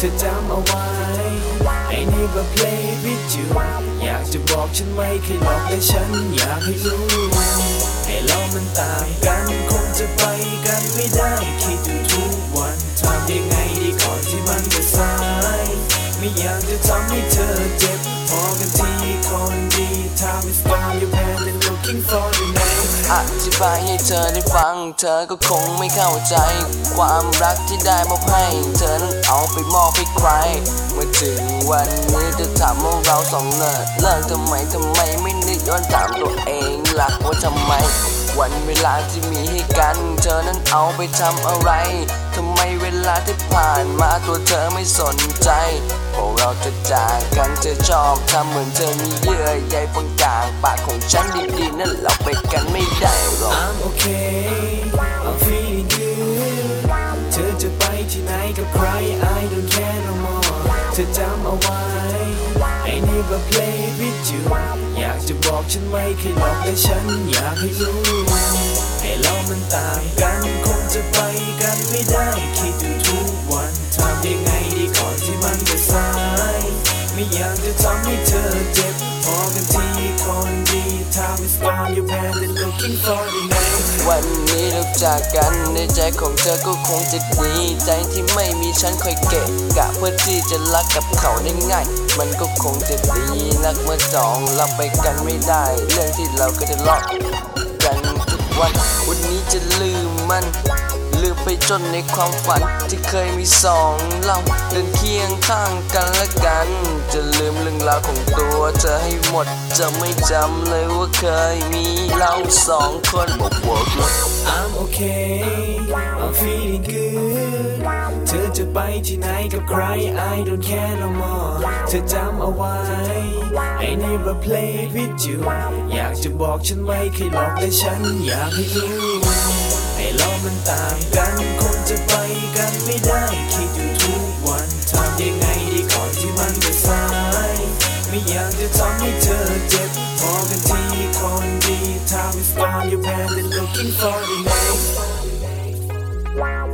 เอาไว้ I never play with you อยากจะบอกฉันไม่เคยหลอกแต่ฉันอยากให้รู้ให้เรามันต่างกันคงจะไปกันไม่ได้คิดอยู่ทุกวันทำยังไงดีก่อนที่มันจะสายไม่อยากจะทำให้เธอเจ็บพอกันทีคนดี Time is gone your pen and looking for the name อธิบายให้เธอได้ฟัง เธอก็คงไม่เข้าใจ ความรักที่ได้มอบให้เธอนั้นเอาไปมอบให้ใคร เมื่อถึงวันนี้จะถามว่าเราสองเนิดเลิกทำไมทำไมไม่นึกย้อนถามตัวเองหลักว่าทำไม วันเวลาที่มีให้กัน เธอนั้นเอาไปทำอะไรทำไมเวลาที่ผ่านมาตัวเธอไม่สนใจพอเราจะจากกันเธอชอบทำเหมือนเธอมีเยื่อใยบางกลางปากของฉันดีๆนั่นเราไป ธอจำเอาไว้ I never play with you อยากจะบอกฉันไม่เคยหลอกแต่ฉันอยากให้รู้ให้เรามันต่างกัน คงจะไปกันไม่ได้ คิดอยู่ทุกวันทำยังไงดีก่อนที่มันจะสาย ไม่อยากจะทำให้เธอเจ็บพอกันทีคนดี Time is gone your pen and looking for the name วันนี้เราจากกันในใจของเธอก็คงจะดี ใจที่ไม่มีฉันคอยเกะกะเพื่อที่จะรักกับเขาได้ง่าย มันก็คงจะดีนักเมื่อสองเราไปกันไม่ได้ เรื่องที่เราก็จะเลาะกันทุกวัน วันนี้จะลืมมัน ลืมไปจนในความฝัน ที่เคยมีสองเราเดินเคียงข้างกันและกัน จะลืมเรื่องราวของตัวเธอให้หมด จะไม่จำเลยว่าเคยมีเราสองคนบอกบอกเลย I'm okay I'm feeling good เธอจะไปที่ไหนกับใคร I don't care no more เธอจำเอาไว้ I never play with you อยากจะบอกฉันไม่เคยหลอกแต่ฉันอยากให้รู้ เรามันต่างกันคงจะไปกันไม่ได้คิดอยู่ทุกวันทำยังไงดีก่อนที่มันจะสาย ไม่อยากจะทำให้เธอเจ็บพอกันทีคนดี Time is gone you're barely looking for the next Wow.